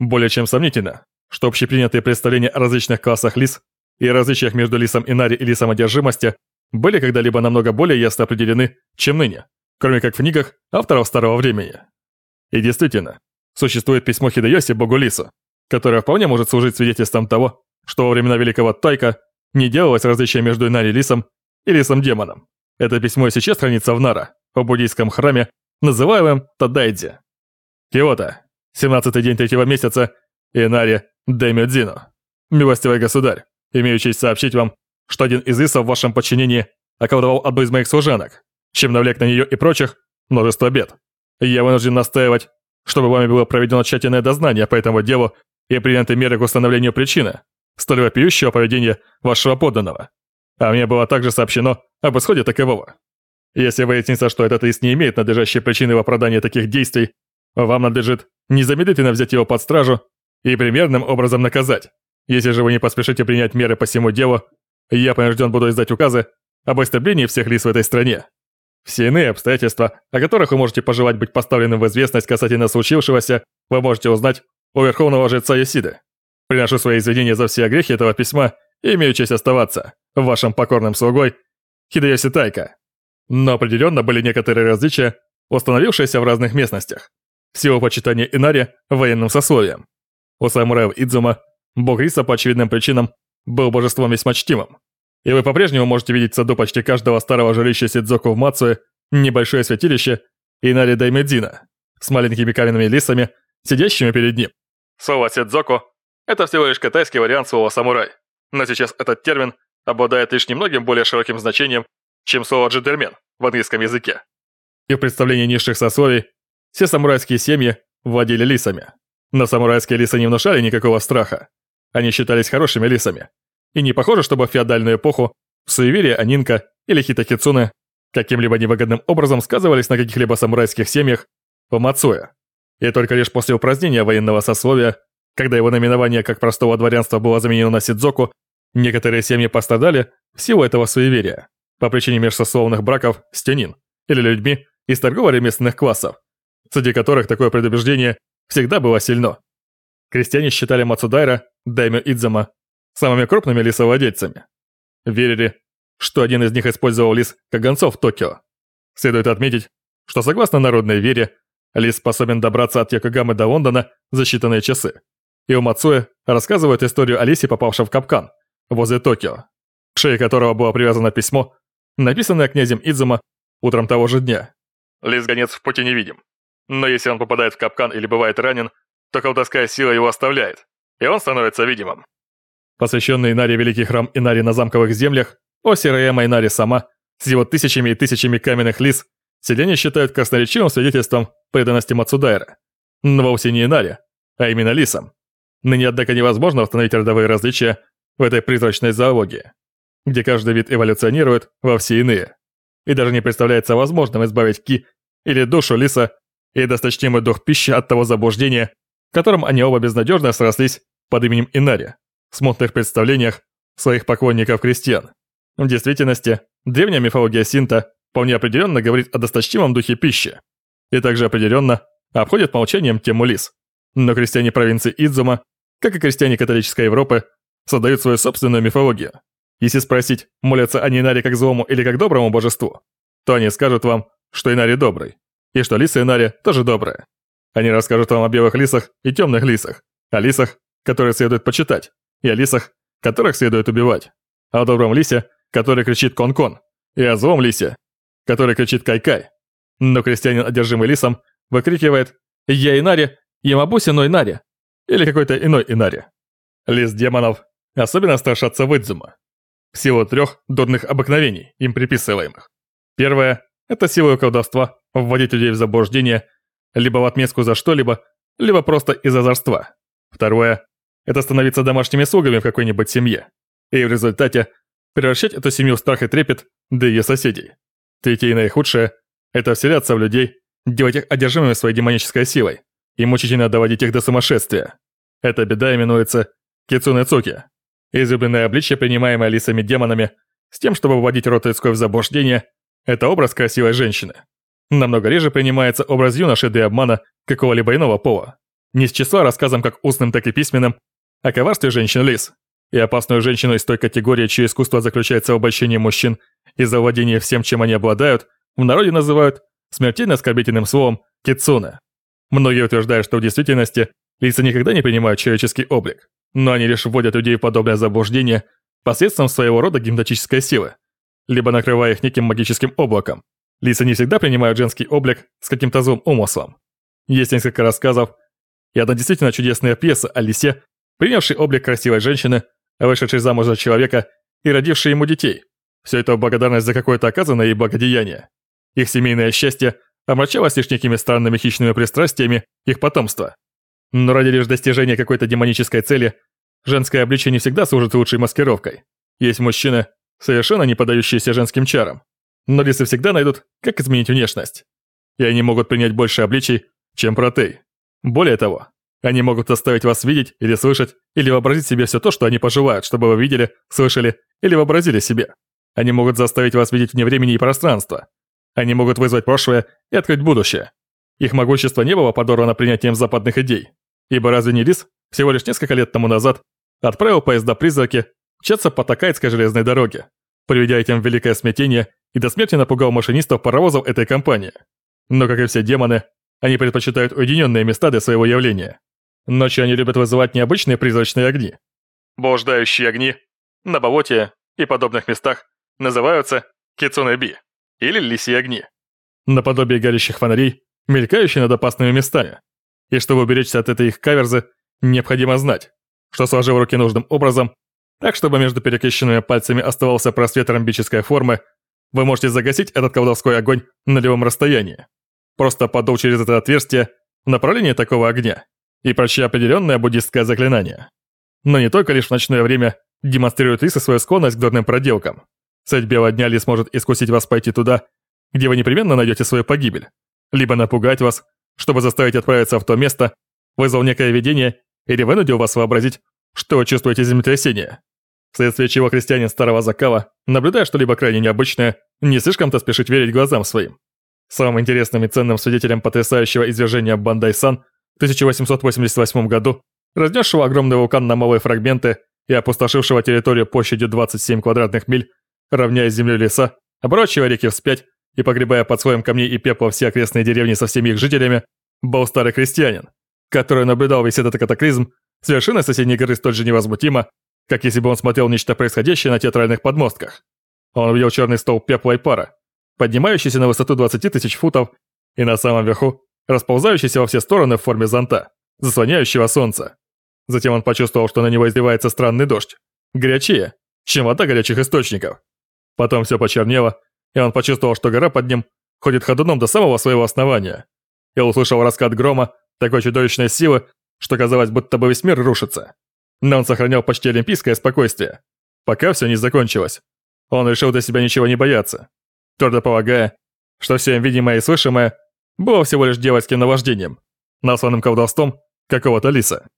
Более чем сомнительно, что общепринятые представления о различных классах лис и различиях между лисом Инари и лисом одержимости были когда-либо намного более ясно определены, чем ныне, кроме как в книгах авторов Старого Времени. И действительно, существует письмо Хидеоси Богу Лису, которое вполне может служить свидетельством того, что во времена Великого Тайка не делалось различия между Инари Лисом и Лисом-демоном. Это письмо и сейчас хранится в Нара, в буддийском храме, называемом Тадайдзи. Киото, 17-й день третьего месяца, Инари Дэмио Милостивый государь, имею честь сообщить вам, что один из лисов в вашем подчинении околдовал одну из моих служанок, чем навлек на нее и прочих множество бед. Я вынужден настаивать, чтобы вами было проведено тщательное дознание по этому делу и приняты меры к установлению причины столь вопиющего поведения вашего подданного. А мне было также сообщено об исходе такового. Если выяснится, что этот лист не имеет надлежащей причины в оправдании таких действий, вам надлежит незамедлительно взять его под стражу и примерным образом наказать. Если же вы не поспешите принять меры по всему делу, я понужден буду издать указы об истреблении всех лис в этой стране. Все иные обстоятельства, о которых вы можете пожелать быть поставленным в известность касательно случившегося, вы можете узнать у Верховного Жреца Йосиды. Приношу свои извинения за все грехи этого письма и имею честь оставаться вашим покорным слугой Хидеоси Тайка. Но определенно были некоторые различия, установившиеся в разных местностях. Всего почитания Инари военным сословием. У самураев Идзума бог Риса по очевидным причинам был божеством весьма чтимым. И вы по-прежнему можете видеть в саду почти каждого старого жилища Сидзоку в Мацуе небольшое святилище Инари Даймедзина с маленькими каменными лисами, сидящими перед ним. Слово Сидзоку – это всего лишь китайский вариант слова «самурай», но сейчас этот термин обладает лишь немногим более широким значением, чем слово «джентльмен» в английском языке. И в представлении низших сословий все самурайские семьи владели лисами. Но самурайские лисы не внушали никакого страха. Они считались хорошими лисами. И не похоже, чтобы в феодальную эпоху в Анинка или Хитакицуне каким-либо невыгодным образом сказывались на каких-либо самурайских семьях по Мацуэ. И только лишь после упразднения военного сословия, когда его наименование как простого дворянства было заменено на Сидзоку, некоторые семьи пострадали в силу этого суеверия по причине межсословных браков с тянин или людьми из торгово-ремесленных классов, среди которых такое предубеждение всегда было сильно. Крестьяне считали Мацудайра, Даймё Идзама, самыми крупными лисовладельцами. Верили, что один из них использовал лис как гонцов Токио. Следует отметить, что согласно народной вере, лис способен добраться от Йокогамы до Лондона за считанные часы. И у Мацуэ рассказывают историю о лисе, попавшем в капкан, возле Токио, к шее которого было привязано письмо, написанное князем Идзума утром того же дня. Лис-гонец в пути невидим. Но если он попадает в капкан или бывает ранен, то колдовская сила его оставляет, и он становится видимым. Посвященный Инаре Великий храм Инари на замковых землях, Осираэма Инари сама, с его тысячами и тысячами каменных лис, селяне считают красноречивым свидетельством преданности Мацудайра. Но вовсе не Инари, а именно лисам. Ныне, однако, невозможно установить родовые различия в этой призрачной зоологии, где каждый вид эволюционирует во все иные. И даже не представляется возможным избавить ки или душу лиса и досточтимый дух пищи от того заблуждения, в котором они оба безнадежно срослись под именем Инари, в смутных представлениях своих поклонников-крестьян. В действительности, древняя мифология Синта вполне определенно говорит о досточтимом духе пищи, и также определенно обходит молчанием тему лис. Но крестьяне провинции Идзума, как и крестьяне католической Европы, создают свою собственную мифологию. Если спросить, молятся они Инари как злому или как доброму божеству, то они скажут вам, что Инари добрый, и что лисы Инари тоже добрые. Они расскажут вам о белых лисах и темных лисах, о лисах, которые следует почитать, и о лисах, которых следует убивать, о добром лисе, который кричит «кон-кон», и о злом лисе, который кричит «кай-кай». Но крестьянин, одержимый лисом, выкрикивает «Я Инари, Ямабуси, но Инари» или какой-то иной Инари. Лис демонов особенно страшатся Выдзума. Всего трех дурных обыкновений, им приписываемых. Первое – это силой колдовства вводить людей в заблуждение, либо в отместку за что-либо, либо просто из озорства. Второе – это становиться домашними слугами в какой-нибудь семье. И в результате превращать эту семью в страх и трепет до ее соседей. Третье и наихудшее – это вселяться в людей, делать их одержимыми своей демонической силой и мучительно доводить их до сумасшествия. Эта беда именуется Кицуне Цуки, излюбленное обличье, принимаемое лисами-демонами, с тем, чтобы вводить род людской в заблуждение, это образ красивой женщины. Намного реже принимается образ юноши для обмана какого-либо иного пола. не с числа рассказам как устным, так и письменным, о коварстве женщин-лис и опасную женщину из той категории, чье искусство заключается в обольщении мужчин и завладении всем, чем они обладают, в народе называют смертельно оскорбительным словом «кицуна». Многие утверждают, что в действительности лица никогда не принимают человеческий облик, но они лишь вводят людей в подобное заблуждение посредством своего рода гипнотической силы, либо накрывая их неким магическим облаком. Лица не всегда принимают женский облик с каким-то злым умыслом. Есть несколько рассказов и одна действительно чудесная пьеса о лисе, принявшей облик красивой женщины, вышедшей замуж за человека и родившей ему детей. Все это в благодарность за какое-то оказанное ей благодеяние. Их семейное счастье омрачалось лишь некими странными хищными пристрастиями их потомства. Но ради лишь достижения какой-то демонической цели, женское обличие не всегда служит лучшей маскировкой. Есть мужчины, совершенно не поддающиеся женским чарам. Но лисы всегда найдут, как изменить внешность. И они могут принять больше обличий, чем протей. Более того, они могут заставить вас видеть или слышать, или вообразить себе все то, что они пожелают, чтобы вы видели, слышали или вообразили себе. Они могут заставить вас видеть вне времени и пространства. Они могут вызвать прошлое и открыть будущее. Их могущество не было подорвано принятием западных идей. Ибо разве не Лис всего лишь несколько лет тому назад отправил поезда-призраки мчаться по Такайской железной дороге, приведя этим великое смятение и до смерти напугал машинистов паровозов этой компании. Но, как и все демоны, они предпочитают уединенные места для своего явления. Ночью они любят вызывать необычные призрачные огни. Блуждающие огни на болоте и подобных местах называются кицунеби или лисьи огни. Наподобие горящих фонарей, мелькающие над опасными местами. И чтобы уберечься от этой их каверзы, необходимо знать, что сложив руки нужным образом, так чтобы между перекрещенными пальцами оставался просвет ромбической формы, вы можете загасить этот колдовской огонь на любом расстоянии. Просто подул через это отверстие в направлении такого огня и прочти определенное буддистское заклинание. Но не только лишь в ночное время демонстрируют лисы свою склонность к дурным проделкам. Средь белого дня лис может искусить вас пойти туда, где вы непременно найдете свою погибель, либо напугать вас, чтобы заставить отправиться в то место, вызвал некое видение или вынудил вас вообразить, что вы чувствуете землетрясение. Вследствие чего христианин старого закала, наблюдая что-либо крайне необычное, не слишком-то спешит верить глазам своим. Самым интересным и ценным свидетелем потрясающего извержения Бандай-сан 1888 году, разнесшего огромный вулкан на малые фрагменты и опустошившего территорию площадью 27 квадратных миль, равняя с землей леса, оборачивая реки вспять и погребая под слоем камней и пепла все окрестные деревни со всеми их жителями, был старый крестьянин, который наблюдал весь этот катаклизм с вершины соседней горы столь же невозмутимо, как если бы он смотрел нечто происходящее на театральных подмостках. Он увидел черный столб пепла и пара, поднимающийся на высоту 20 тысяч футов, и на самом верху расползающийся во все стороны в форме зонта, заслоняющего солнце. Затем он почувствовал, что на него изливается странный дождь. Горячее, чем вода горячих источников. Потом все почернело, и он почувствовал, что гора под ним ходит ходуном до самого своего основания. И услышал раскат грома, такой чудовищной силы, что казалось, будто бы весь мир рушится. Но он сохранял почти олимпийское спокойствие, пока все не закончилось. Он решил для себя ничего не бояться, твердо полагая, что все им видимое и слышимое было всего лишь дьявольским наваждением, насланным колдовством какого-то лиса.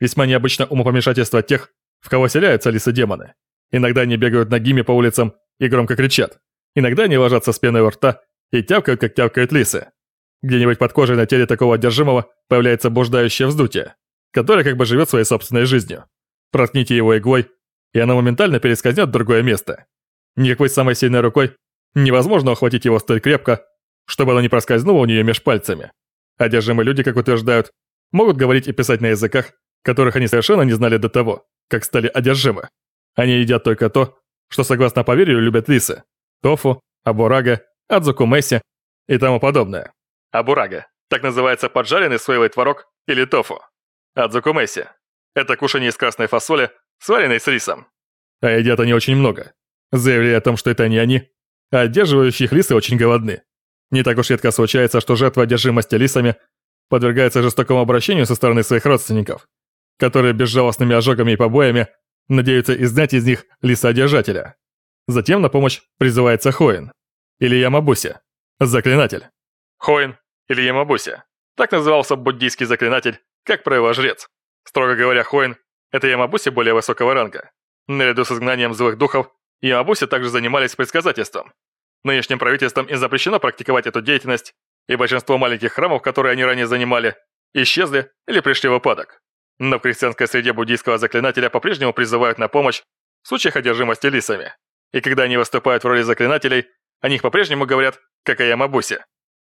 Весьма необычно умопомешательство тех, в кого селяются лисы-демоны. Иногда они бегают ногими по улицам и громко кричат. Иногда они ложатся с пеной у рта и тявкают, как тявкают лисы. Где-нибудь под кожей на теле такого одержимого появляется блуждающее вздутие, которое как бы живет своей собственной жизнью. Проткните его иглой, и оно моментально перескользнет в другое место. Никакой самой сильной рукой невозможно ухватить его столь крепко, чтобы оно не проскользнуло у нее меж пальцами. Одержимые люди, как утверждают, могут говорить и писать на языках, которых они совершенно не знали до того, как стали одержимы. Они едят только то, что, согласно поверью, любят лисы. Тофу, абурага, адзукумеси и тому подобное. Абурага – так называется поджаренный соевый творог или тофу. Адзукумеси – это кушание из красной фасоли, сваренной с рисом. А едят они очень много, заявляя о том, что это не они, а одерживающие лисы очень голодны. Не так уж редко случается, что жертва одержимости лисами подвергается жестокому обращению со стороны своих родственников, которые безжалостными ожогами и побоями надеются изгнать из них лисодержателя. Затем на помощь призывается Хоин, или Ямабуси, заклинатель. Хоин или Ямабуси. Так назывался буддийский заклинатель, как правило, жрец. Строго говоря, Хоин – это Ямабуси более высокого ранга. Наряду с изгнанием злых духов, Ямабуси также занимались предсказательством, Нынешним правительством им запрещено практиковать эту деятельность, и большинство маленьких храмов, которые они ранее занимали, исчезли или пришли в упадок. Но в крестьянской среде буддийского заклинателя по-прежнему призывают на помощь в случаях одержимости лисами. И когда они выступают в роли заклинателей, о них по-прежнему говорят как о Ямабусе.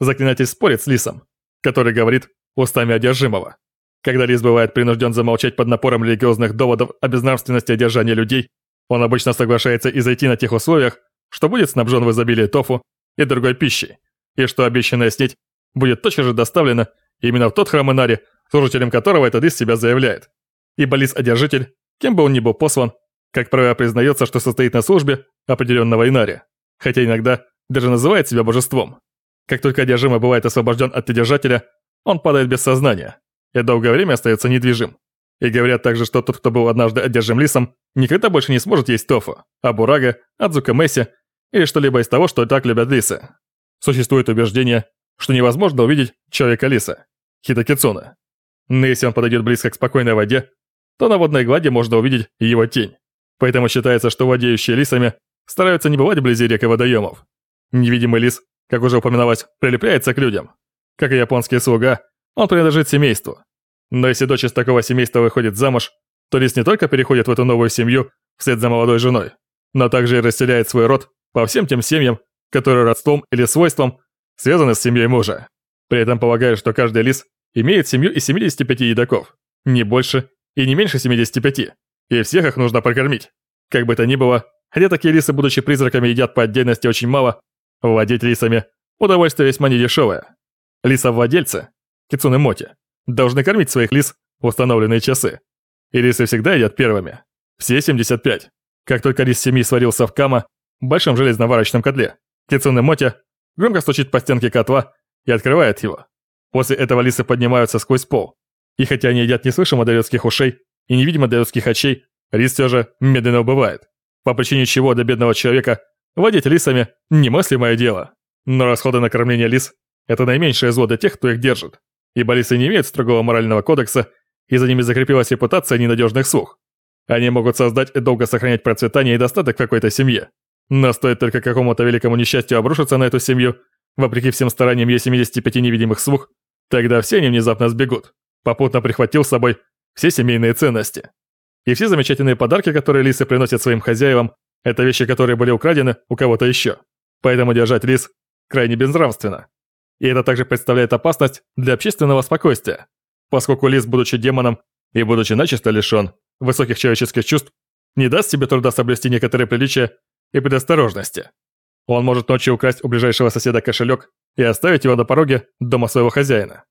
Заклинатель спорит с лисом, который говорит устами одержимого. Когда лис бывает принужден замолчать под напором религиозных доводов о безнравственности одержания людей, он обычно соглашается и зайти на тех условиях, что будет снабжен в изобилии тофу и другой пищей, и что обещанная снеть будет точно же доставлена именно в тот храм Инари, служителем которого этот лис себя заявляет. Ибо лис-одержитель, кем бы он ни был послан, как правило признается, что состоит на службе определенного Инари, хотя иногда даже называет себя божеством. Как только одержимый бывает освобожден от одержателя, он падает без сознания и долгое время остается недвижим. И говорят также, что тот, кто был однажды одержим лисом, никогда больше не сможет есть тофу, абурага, адзукамеси или что-либо из того, что так любят лисы. Существует убеждение, что невозможно увидеть человека-лиса, хитокицуна. Но если он подойдет близко к спокойной воде, то на водной глади можно увидеть его тень. Поэтому считается, что владеющие лисами стараются не бывать вблизи рек и водоемов. Невидимый лис, как уже упоминалось, прилепляется к людям. Как и японский слуга, он принадлежит семейству. Но если дочь из такого семейства выходит замуж, то лис не только переходит в эту новую семью вслед за молодой женой, но также и расселяет свой род по всем тем семьям, которые родством или свойством связаны с семьей мужа. При этом полагают, что каждый лис имеет семью из 75 едоков, не больше и не меньше 75, и всех их нужно прокормить. Как бы то ни было, хотя такие лисы, будучи призраками, едят по отдельности очень мало, владеть лисами – удовольствие весьма недешевое. Лисовладельцы, кицуны моти, должны кормить своих лис в установленные часы. И лисы всегда едят первыми. Все 75. Как только лис семьи сварился в кама, в большом железноварочном котле, кицуны моти громко стучит по стенке котла и открывает его. После этого лисы поднимаются сквозь пол. И хотя они едят неслышимо до людских ушей и невидимо до людских очей, рис все же медленно убывает. По причине чего для бедного человека владеть лисами – немыслимое дело. Но расходы на кормление лис – это наименьшее зло для тех, кто их держит. Ибо лисы не имеют строгого морального кодекса, и за ними закрепилась репутация ненадежных слух. Они могут создать и долго сохранять процветание и достаток какой-то семье. Но стоит только какому-то великому несчастью обрушиться на эту семью, вопреки всем стараниям ее 75 невидимых слух, тогда все они внезапно сбегут, попутно прихватил с собой все семейные ценности. И все замечательные подарки, которые лисы приносят своим хозяевам, это вещи, которые были украдены у кого-то еще. Поэтому держать лис крайне безнравственно. И это также представляет опасность для общественного спокойствия, поскольку лис, будучи демоном и будучи начисто лишен высоких человеческих чувств, не даст себе труда соблюсти некоторые приличия и предосторожности. Он может ночью украсть у ближайшего соседа кошелек и оставить его на пороге дома своего хозяина.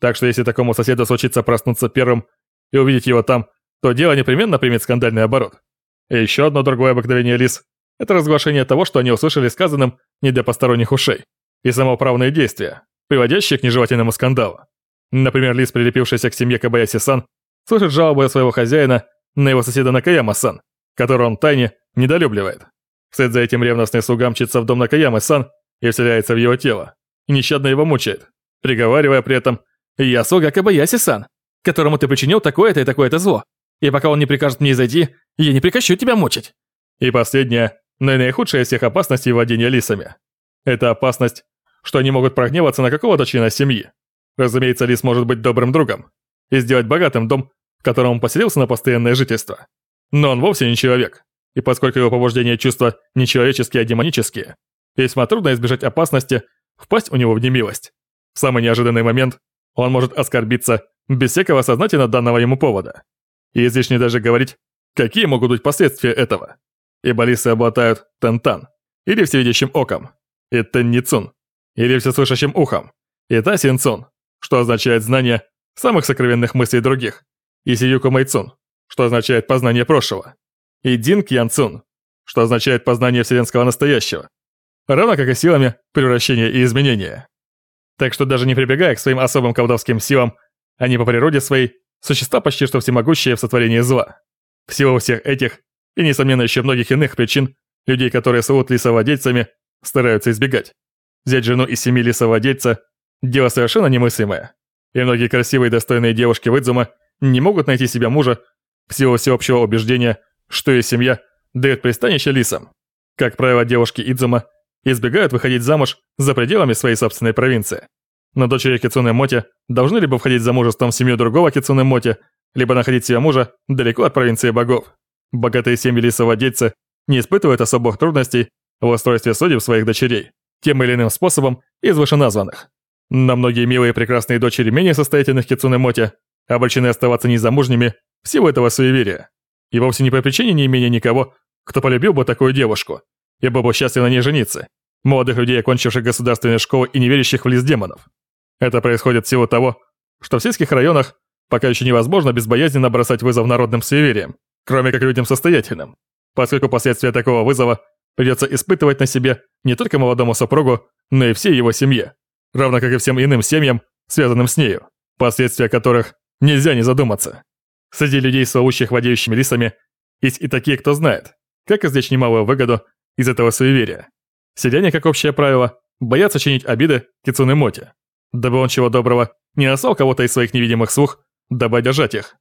Так что если такому соседу случится проснуться первым и увидеть его там, то дело непременно примет скандальный оборот. И еще одно другое обыкновение лис – это разглашение того, что они услышали сказанным не для посторонних ушей, и самоуправные действия, приводящие к нежелательному скандалу. Например, лис, прилепившийся к семье Кабаяси-сан, слышит жалобы своего хозяина на его соседа Накаяма-сан, которого он тайне недолюбливает. Вслед за этим ревностный слуга мчится в дом Накаямы-сан и вселяется в его тело, и нещадно его мучает, приговаривая при этом «Я слуга Кабаяси-сан, которому ты причинил такое-то и такое-то зло, и пока он не прикажет мне зайти, я не прекращу тебя мучить». И последнее, но и наихудшая из всех опасностей владения лисами. Это опасность, что они могут прогневаться на какого-то члена семьи. Разумеется, лис может быть добрым другом и сделать богатым дом, в котором он поселился на постоянное жительство. Но он вовсе не человек, и поскольку его побуждения чувства не человеческие, а демонические, весьма трудно избежать опасности впасть у него в немилость. В самый неожиданный момент он может оскорбиться без всякого сознательно данного ему повода. И излишне даже говорить, какие могут быть последствия этого. Ибо лисы обладают тентан, или всевидящим оком, и тенницун, или всеслышащим ухом, и тасинцун, что означает знание самых сокровенных мыслей других, и сиюку майцун, что означает познание прошлого, и динг янцун, что означает познание вселенского настоящего, равно как и силами превращения и изменения. Так что даже не прибегая к своим особым колдовским силам, они по природе своей существа почти что всемогущие в сотворении зла. В силу всех этих, и несомненно еще многих иных причин, людей, которые зовут лисовладельцами, стараются избегать. Взять жену из семьи лисовладельца – дело совершенно немыслимое. И многие красивые и достойные девушки в Идзума не могут найти себе мужа в силу всеобщего убеждения, что их семья дает пристанище лисам. Как правило, девушки Идзума избегают выходить замуж за пределами своей собственной провинции. но дочери Кицуне Моти должны либо входить замужеством в семью другого Кицуне Моти, либо находить себе мужа далеко от провинции богов. Богатые семьи лисовладельцы не испытывают особых трудностей в устройстве судеб своих дочерей, тем или иным способом из вышеназванных. Но многие милые и прекрасные дочери менее состоятельных Кицуне Моти обречены оставаться незамужними в силу этого суеверия. И вовсе не по причине неимения никого, кто полюбил бы такую девушку, и был бы счастлив на ней жениться. Молодых людей, окончивших государственные школы и не верящих в лис демонов. Это происходит в силу того, что в сельских районах пока еще невозможно безбоязненно бросать вызов народным суевериям, кроме как людям состоятельным, поскольку последствия такого вызова придется испытывать на себе не только молодому супругу, но и всей его семье, равно как и всем иным семьям, связанным с нею, последствия которых нельзя не задуматься. Среди людей, славущих владеющими лисами, есть и такие, кто знает, как извлечь немалую выгоду из этого суеверия. Селяне, как общее правило, боятся чинить обиды Кицуне Моти, дабы он чего доброго не наслал кого-то из своих невидимых слух, дабы одержать их.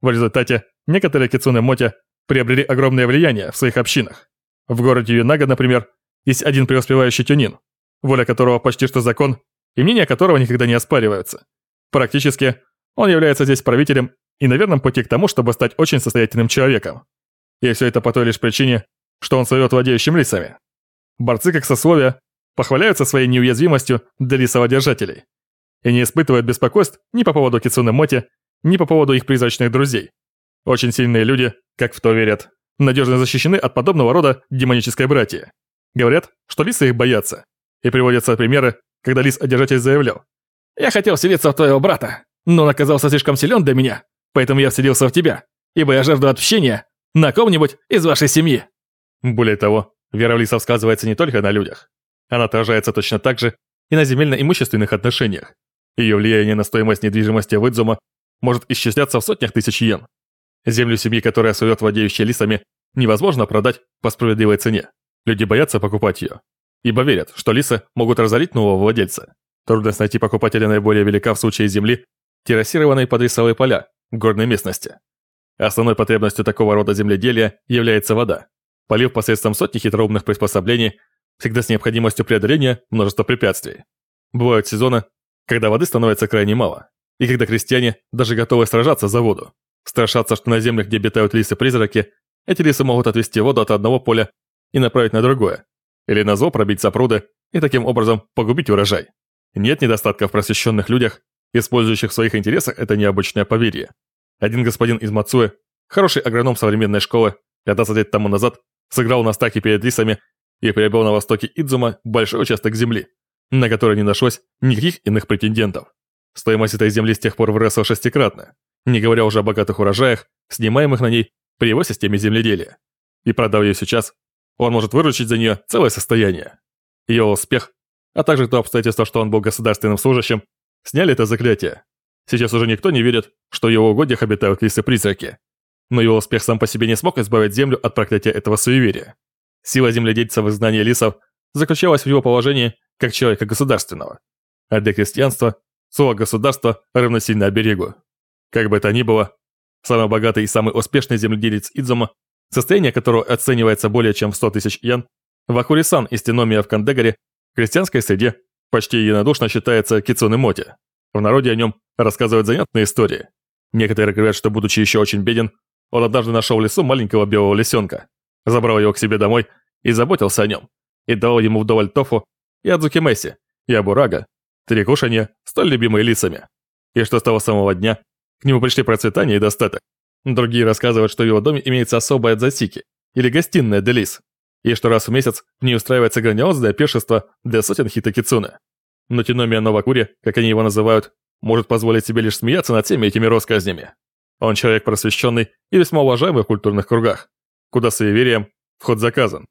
В результате некоторые Кицуне Моти приобрели огромное влияние в своих общинах. В городе Юнага, например, есть один преуспевающий тюнин, воля которого почти что закон, и мнения которого никогда не оспариваются. Практически, он является здесь правителем и на верном пути к тому, чтобы стать очень состоятельным человеком. И все это по той лишь причине, что он слывет владеющим лисами. Борцы как сословия похваляются своей неуязвимостью для лисоводержателей и не испытывают беспокойств ни по поводу Кицуны Моти, ни по поводу их призрачных друзей. Очень сильные люди, как в то верят, надежно защищены от подобного рода демонической братьи. Говорят, что лисы их боятся, и приводятся примеры, когда лис-одержатель заявлял «Я хотел вселиться в твоего брата, но он оказался слишком силен для меня, поэтому я вселился в тебя, ибо я жажду отпущения на ком-нибудь из вашей семьи». Более того, вера в лисов сказывается не только на людях. Она отражается точно так же и на земельно-имущественных отношениях. Ее влияние на стоимость недвижимости в Идзума может исчисляться в сотнях тысяч йен. Землю семьи, которая сует владеющая лисами, невозможно продать по справедливой цене. Люди боятся покупать ее, ибо верят, что лисы могут разорить нового владельца. Трудность найти покупателя наиболее велика в случае земли, террасированной под рисовые поля, в горной местности. Основной потребностью такого рода земледелия является вода. Полив посредством сотни хитроумных приспособлений, всегда с необходимостью преодоления множества препятствий. Бывают сезоны, когда воды становится крайне мало, и когда крестьяне даже готовы сражаться за воду. Страшатся, что на землях, где обитают лисы-призраки, эти лисы могут отвести воду от одного поля и направить на другое, или на зло пробить запруды и таким образом погубить урожай. Нет недостатка в просвещенных людях, использующих в своих интересах это необычное поверье. Один господин из Мацуэ, хороший агроном современной школы, 15 лет тому назад сыграл на стаке перед лисами и приобрел на востоке Идзума большой участок земли, на который не нашлось никаких иных претендентов. Стоимость этой земли с тех пор выросла шестикратно, не говоря уже о богатых урожаях, снимаемых на ней при его системе земледелия. И продав ее сейчас, он может выручить за нее целое состояние. Ее успех, а также то обстоятельство, что он был государственным служащим, сняли это заклятие. Сейчас уже никто не верит, что в его угодьях обитают лисы-призраки. Но его успех сам по себе не смог избавить Землю от проклятия этого суеверия. Сила земледельца в изгнании лисов заключалась в его положении как человека государственного. А для крестьянства слово «государство» равносильно оберегу. Как бы то ни было, самый богатый и самый успешный земледелец Идзума, состояние которого оценивается более чем в 100 тысяч йен, Вакурисан из Теномия в Кандегаре, в крестьянской среде почти единодушно считается Кицуны Моти. В народе о нем рассказывают занятные истории. Некоторые говорят, что, будучи еще очень беден, он однажды нашел в лесу маленького белого лисенка, забрал его к себе домой и заботился о нем, и дал ему вдоволь тофу и адзукимеси, и абурага, три кушания, столь любимые лисами. И что с того самого дня к нему пришли процветание и достаток. Другие рассказывают, что в его доме имеется особая дзасики, или гостиная для лис, и что раз в месяц в ней устраивается грандиозное пиршество для сотен хитокицуны. Но Тиномия Новакури, как они его называют, может позволить себе лишь смеяться над всеми этими россказнями. Он человек просвещенный и весьма уважаемый в культурных кругах, куда суеверием вход заказан.